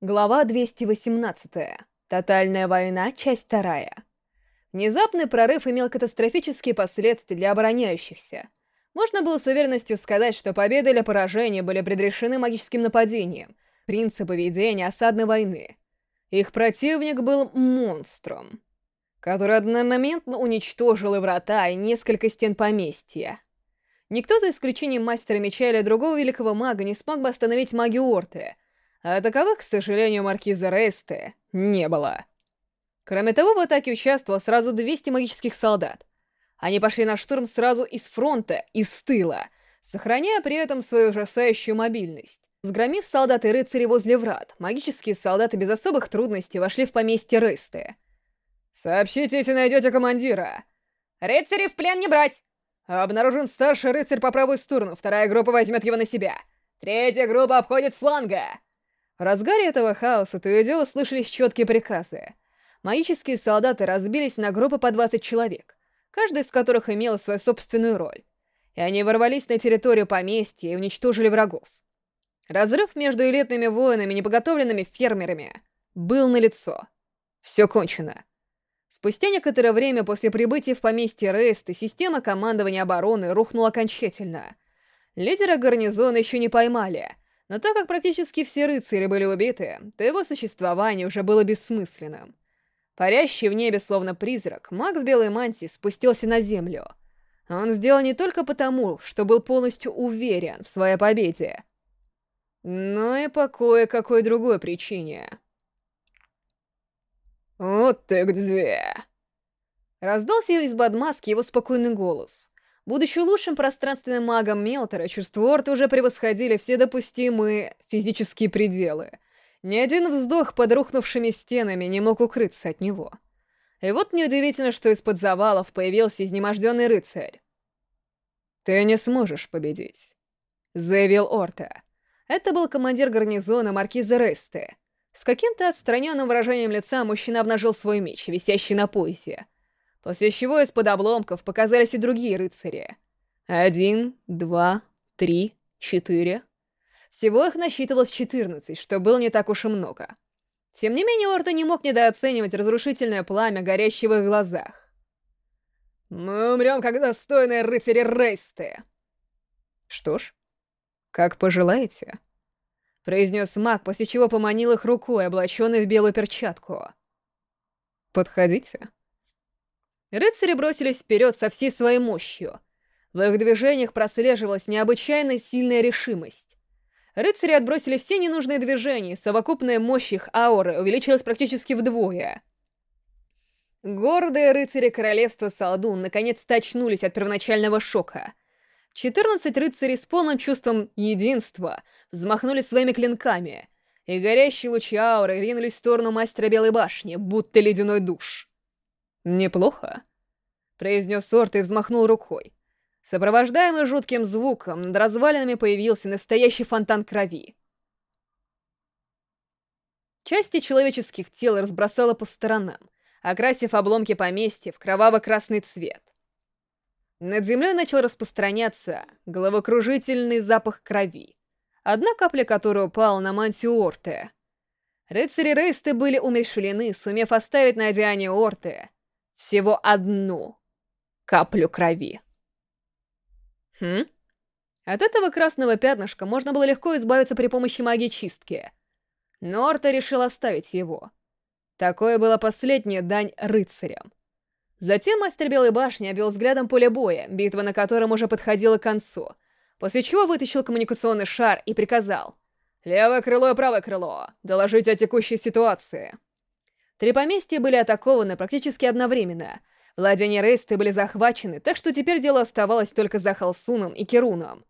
Глава 218. Тотальная война, часть 2. Внезапный прорыв имел катастрофические последствия для обороняющихся. Можно было с уверенностью сказать, что победа или поражение были предрешены магическим нападением, принципы ведения осадной войны. Их противник был монстром, который одномоментно уничтожил и врата, и несколько стен поместья. Никто, за исключением мастера меча или другого великого мага, не смог бы остановить магию Орты — а таковых, к сожалению, маркиза Рейсте не было. Кроме того, в атаке участвовало сразу 200 магических солдат. Они пошли на штурм сразу из фронта, из тыла, сохраняя при этом свою ужасающую мобильность. Сгромив солдат и рыцари возле врат, магические солдаты без особых трудностей вошли в поместье Рейсте. «Сообщите, если найдете командира!» «Рыцари в плен не брать!» «Обнаружен старший рыцарь по правую сторону, вторая группа возьмет его на себя. Третья группа обходит с фланга!» В разгаре этого хаоса то и дело слышались четкие приказы. Магические солдаты разбились на группы по 20 человек, каждая из которых имела свою собственную роль. И они ворвались на территорию поместья и уничтожили врагов. Разрыв между элитными воинами и неподготовленными фермерами был налицо. Все кончено. Спустя некоторое время после прибытия в поместье Рейста система командования обороны рухнула окончательно. Лидера гарнизона еще не поймали — но так как практически все рыцари были убиты, то его существование уже было бессмысленным. Парящий в небе словно призрак, маг в белой мантии спустился на землю. Он сделал не только потому, что был полностью уверен в своей победе, но и по кое-какой другой причине. «Вот ты где!» Раздался из-под маски его спокойный голос. Будучи лучшим пространственным магом Мелтора, чувства Орта уже превосходили все допустимые физические пределы. Ни один вздох под рухнувшими стенами не мог укрыться от него. И вот неудивительно, что из-под завалов появился изнеможденный рыцарь. «Ты не сможешь победить», — заявил Орта. Это был командир гарнизона маркиза Ресте. С каким-то отстраненным выражением лица мужчина обнажил свой меч, висящий на поясе после чего из-под обломков показались и другие рыцари. Один, два, три, четыре. Всего их насчитывалось четырнадцать, что было не так уж и много. Тем не менее, Орда не мог недооценивать разрушительное пламя, горящее в их глазах. «Мы умрем, когда достойные рыцари Рейсты!» «Что ж, как пожелаете», — произнес маг, после чего поманил их рукой, облаченной в белую перчатку. «Подходите». Рыцари бросились вперед со всей своей мощью. В их движениях прослеживалась необычайно сильная решимость. Рыцари отбросили все ненужные движения, совокупная мощь их ауры увеличилась практически вдвое. Гордые рыцари королевства Салдун наконец-то очнулись от первоначального шока. 14 рыцарей с полным чувством единства взмахнули своими клинками, и горящие лучи ауры ринулись в сторону мастера Белой Башни, будто ледяной душ. «Неплохо», — произнес Орт и взмахнул рукой. Сопровождаемый жутким звуком, над развалинами появился настоящий фонтан крови. Части человеческих тел разбросало по сторонам, окрасив обломки поместья в кроваво-красный цвет. Над землей начал распространяться головокружительный запах крови, одна капля которой упала на мантию Орте. Рыцари Рейсты были умерщвлены, сумев оставить на одеяние Орте всего одну каплю крови. Хм? От этого красного пятнышка можно было легко избавиться при помощи магии чистки. Но Орта решил оставить его. Такое было последняя дань рыцарям. Затем мастер Белой Башни обвел взглядом поле боя, битва на котором уже подходила к концу, после чего вытащил коммуникационный шар и приказал «Левое крыло и правое крыло, доложите о текущей ситуации». Три поместья были атакованы практически одновременно. Владения Рейсты были захвачены, так что теперь дело оставалось только за Халсуном и Керуном.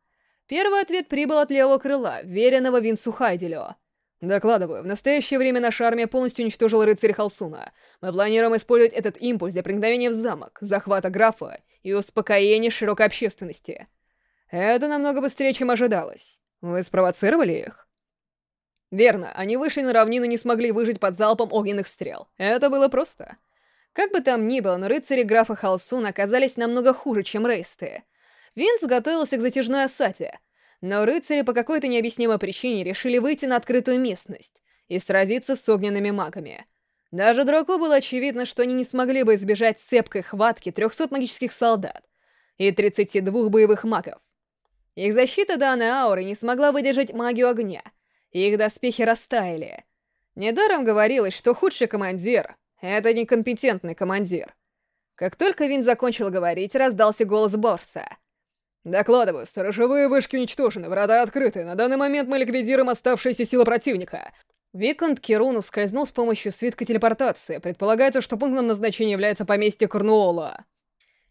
Первый ответ прибыл от левого крыла, веренного Винсу Хайделю. Докладываю, в настоящее время наша армия полностью уничтожила рыцаря Халсуна. Мы планируем использовать этот импульс для проникновения в замок, захвата графа и успокоения широкой общественности. Это намного быстрее, чем ожидалось. Вы спровоцировали их? Верно, они вышли на равнину и не смогли выжить под залпом огненных стрел. Это было просто. Как бы там ни было, но рыцари графа Халсун оказались намного хуже, чем рейсты. Винс готовился к затяжной осаде, но рыцари по какой-то необъяснимой причине решили выйти на открытую местность и сразиться с огненными магами. Даже дураку было очевидно, что они не смогли бы избежать цепкой хватки 300 магических солдат и 32 боевых магов. Их защита данной ауры не смогла выдержать магию огня, их доспехи растаяли. Недаром говорилось, что худший командир — это некомпетентный командир. Как только Вин закончил говорить, раздался голос Борса. «Докладываю, сторожевые вышки уничтожены, врата открыты. На данный момент мы ликвидируем оставшиеся силы противника. Виконт Кирун скользнул с помощью свитка телепортации. Предполагается, что пунктом назначения является поместье Корнуола.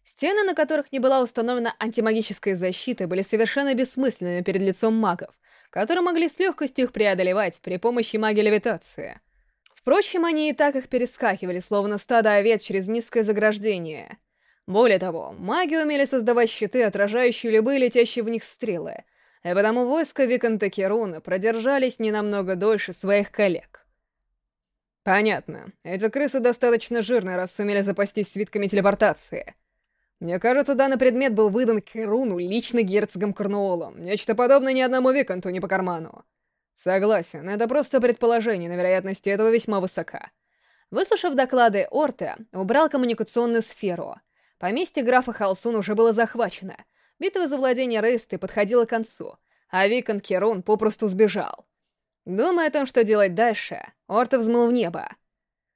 Стены, на которых не была установлена антимагическая защита, были совершенно бессмысленными перед лицом магов, которые могли с легкостью их преодолевать при помощи магии левитации. Впрочем, они и так их перескакивали, словно стадо овец через низкое заграждение. Более того, маги умели создавать щиты, отражающие любые летящие в них стрелы — и потому войска Виконта Керуна продержались не намного дольше своих коллег. Понятно. Эти крысы достаточно жирные, раз сумели запастись свитками телепортации. Мне кажется, данный предмет был выдан Керуну лично герцогом Корнуолом. Нечто подобное ни одному Виконту не по карману. Согласен, это просто предположение, но вероятность этого весьма высока. Выслушав доклады Орте, убрал коммуникационную сферу. Поместье графа Халсун уже было захвачено — Битва за владение Рейсты подходила к концу, а Викон Керун попросту сбежал. Думая о том, что делать дальше, Орта взмыл в небо.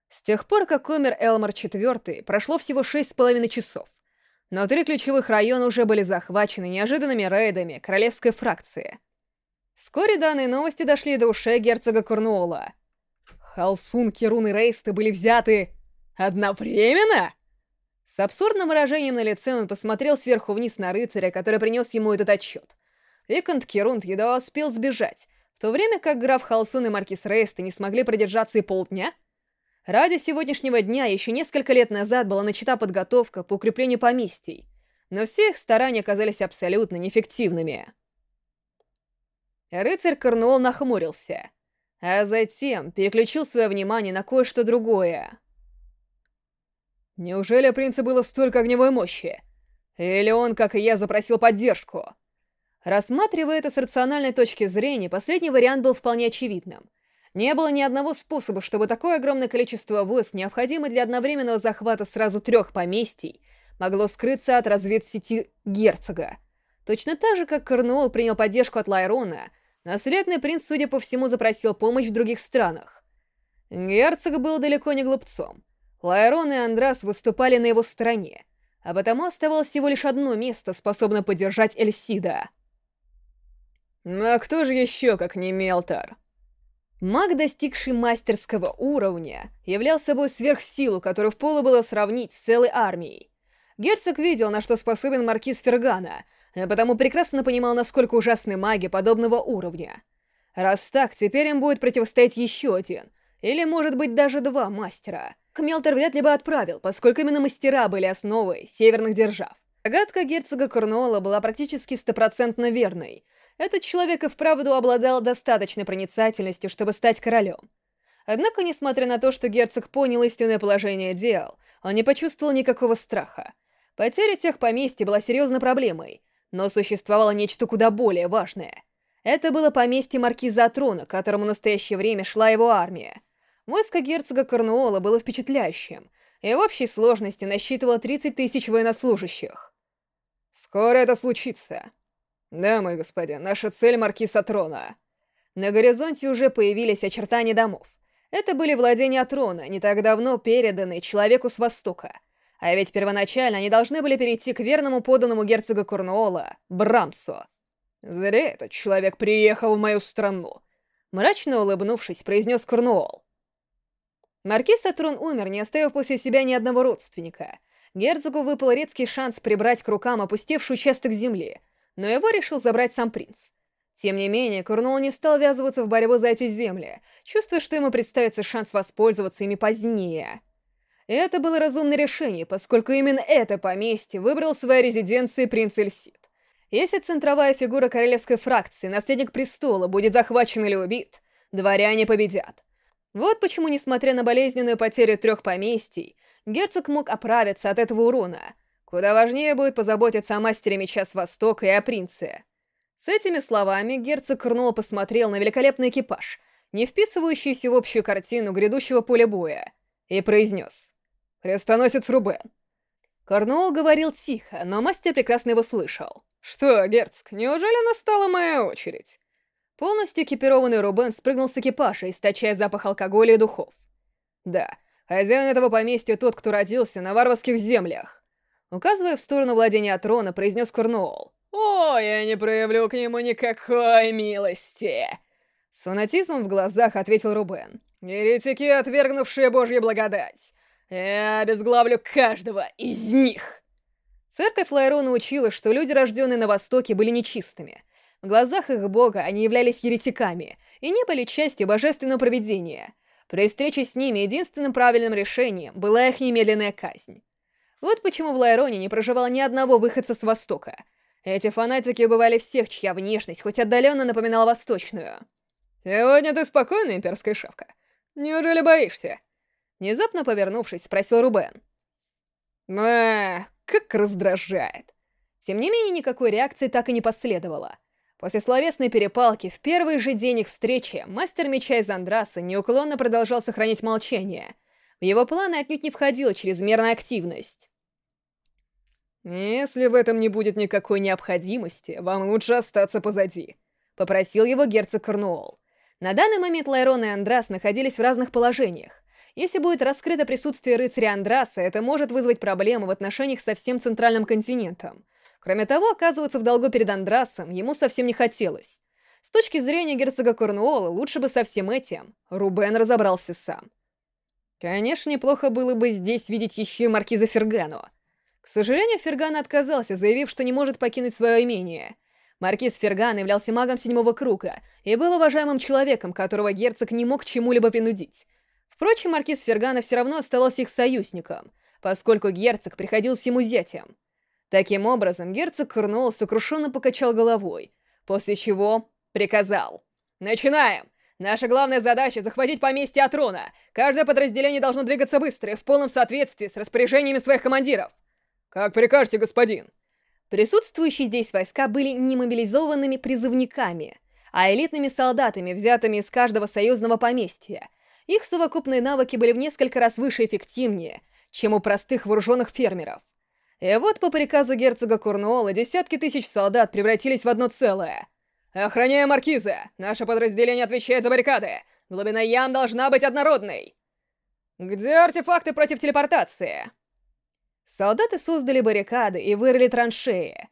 С тех пор, как умер Элмар IV, прошло всего шесть с половиной часов. Но три ключевых района уже были захвачены неожиданными рейдами королевской фракции. Вскоре данные новости дошли до ушей герцога Корнуола. Халсун, Керун и Рейсты были взяты одновременно? С абсурдным выражением на лице он посмотрел сверху вниз на рыцаря, который принес ему этот отчет. Виконт Керунт едва успел сбежать, в то время как граф Халсун и маркиз Рейсты не смогли продержаться и полдня. Ради сегодняшнего дня еще несколько лет назад была начата подготовка по укреплению поместий, но все их старания оказались абсолютно неэффективными. Рыцарь Корнуолл нахмурился, а затем переключил свое внимание на кое-что другое. Неужели принца было столько огневой мощи? Или он, как и я, запросил поддержку? Рассматривая это с рациональной точки зрения, последний вариант был вполне очевидным. Не было ни одного способа, чтобы такое огромное количество войск, необходимое для одновременного захвата сразу трех поместий, могло скрыться от разведсети герцога. Точно так же, как Корнуолл принял поддержку от Лайрона, наследный принц, судя по всему, запросил помощь в других странах. Герцог был далеко не глупцом. Лайрон и Андрас выступали на его стороне, а потому оставалось всего лишь одно место, способное поддержать Эльсида. А кто же еще, как не Мелтар? Маг, достигший мастерского уровня, являл собой сверхсилу, которую вполу было сравнить с целой армией. Герцог видел, на что способен маркиз Фергана, а потому прекрасно понимал, насколько ужасны маги подобного уровня. Раз так, теперь им будет противостоять еще один, или, может быть, даже два мастера — Хмелтер вряд ли бы отправил, поскольку именно мастера были основой северных держав. Загадка герцога Корнуола была практически стопроцентно верной. Этот человек и вправду обладал достаточной проницательностью, чтобы стать королем. Однако, несмотря на то, что герцог понял истинное положение дел, он не почувствовал никакого страха. Потеря тех поместьй была серьезной проблемой, но существовало нечто куда более важное. Это было поместье маркиза Атрона, к которому в настоящее время шла его армия. Войско герцога Корнуола было впечатляющим, и в общей сложности насчитывало 30 тысяч военнослужащих. «Скоро это случится». «Да, мой господин, наша цель — маркиз Атрона». На горизонте уже появились очертания домов. Это были владения Атрона, не так давно переданные человеку с Востока. А ведь первоначально они должны были перейти к верному поданному герцога Корнуола, Брамсу. «Зря этот человек приехал в мою страну», — мрачно улыбнувшись, произнес Корнуолл. Маркиз Сатрун умер, не оставив после себя ни одного родственника. Герцогу выпал редкий шанс прибрать к рукам опустевший участок земли, но его решил забрать сам принц. Тем не менее, Корнуолл не стал ввязываться в борьбу за эти земли, чувствуя, что ему представится шанс воспользоваться ими позднее. Это было разумное решение, поскольку именно это поместье выбрал своей резиденцией принц Эльсид. Если центровая фигура королевской фракции, наследник престола, будет захвачен или убит, дворяне победят. Вот почему, несмотря на болезненную потерю трех поместий, герцог мог оправиться от этого урона. Куда важнее будет позаботиться о мастере меча с Востока и о принце. С этими словами герцог Корнуолл посмотрел на великолепный экипаж не вписывающуюся в общую картину грядущего поля боя, и произнес «Крестоносец Рубен». Корнуолл говорил тихо, но мастер прекрасно его слышал. «Что, герцог, неужели настала моя очередь?» Полностью экипированный Рубен спрыгнул с экипажа, источая запах алкоголя и духов. «Да, хозяин этого поместья тот, кто родился на варварских землях». Указывая в сторону владения трона, произнес Корнуолл. «О, я не проявлю к нему никакой милости!» С фанатизмом в глазах ответил Рубен. «Еретики, отвергнувшие Божью благодать! Я обезглавлю каждого из них!» Церковь Лайрона учила, что люди, рожденные на Востоке, были нечистыми. В глазах их бога они являлись еретиками и не были частью божественного провидения. При встрече с ними единственным правильным решением была их немедленная казнь. Вот почему в Лайроне не проживало ни одного выходца с Востока. Эти фанатики убывали всех, чья внешность хоть отдаленно напоминала восточную. «Сегодня ты спокойна, имперская шавка? Неужели боишься?» Внезапно повернувшись, спросил Рубен. «Эх, как раздражает!» Тем не менее, никакой реакции так и не последовало. После словесной перепалки, в первый же день их встречи, мастер меча из Андраса неуклонно продолжал сохранять молчание. В его планы отнюдь не входила чрезмерная активность. «Если в этом не будет никакой необходимости, вам лучше остаться позади», — попросил его герцог Корнуолл. На данный момент Лайрон и Андрас находились в разных положениях. Если будет раскрыто присутствие рыцаря Андраса, это может вызвать проблемы в отношениях со всем Центральным континентом. Кроме того, оказываться в долгу перед Андрасом ему совсем не хотелось. С точки зрения герцога Корнуола, лучше бы со всем этим Рубен разобрался сам. Конечно, неплохо было бы здесь видеть еще и маркиза Фергану. К сожалению, Ферган отказался, заявив, что не может покинуть свое имение. Маркиз Ферган являлся магом седьмого круга и был уважаемым человеком, которого герцог не мог чему-либо принудить. Впрочем, маркиз Фергана все равно оставался их союзником, поскольку герцог приходился ему зятем. Таким образом, герцог Корнуолл сокрушенно покачал головой, после чего приказал. «Начинаем! Наша главная задача — захватить поместье Атрона. Каждое подразделение должно двигаться быстро и в полном соответствии с распоряжениями своих командиров». «Как прикажете, господин?» Присутствующие здесь войска были не мобилизованными призывниками, а элитными солдатами, взятыми из каждого союзного поместья. Их совокупные навыки были в несколько раз выше эффективнее, чем у простых вооруженных фермеров. И вот по приказу герцога Курнуола десятки тысяч солдат превратились в одно целое. «Охраняя маркиза! Наше подразделение отвечает за баррикады! Глубина ям должна быть однородной!» «Где артефакты против телепортации?» Солдаты создали баррикады и вырыли траншеи.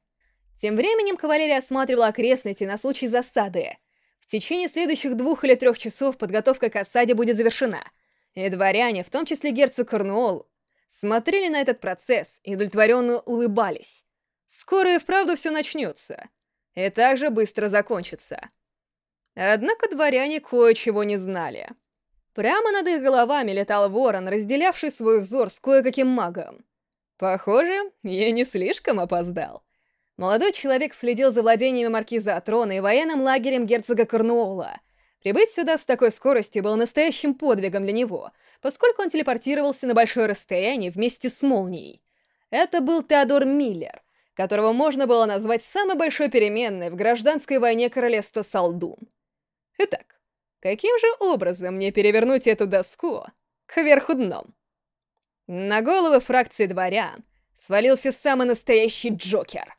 Тем временем кавалерия осматривала окрестности на случай засады. В течение следующих двух или трех часов подготовка к осаде будет завершена. И дворяне, в том числе герцог Корнуолл, смотрели на этот процесс и удовлетворенно улыбались. Скоро и вправду все начнется. И также быстро закончится. Однако дворяне кое-чего не знали. Прямо над их головами летал ворон, разделявший свой взор с кое-каким магом. Похоже, я не слишком опоздал. Молодой человек следил за владениями маркиза Атрона и военным лагерем герцога Корнуола. Прибыть сюда с такой скоростью было настоящим подвигом для него, поскольку он телепортировался на большое расстояние вместе с молнией. Это был Теодор Миллер, которого можно было назвать самой большой переменной в гражданской войне королевства Салдун. Итак, каким же образом мне перевернуть эту доску кверху дном? На головы фракции дворян свалился самый настоящий Джокер.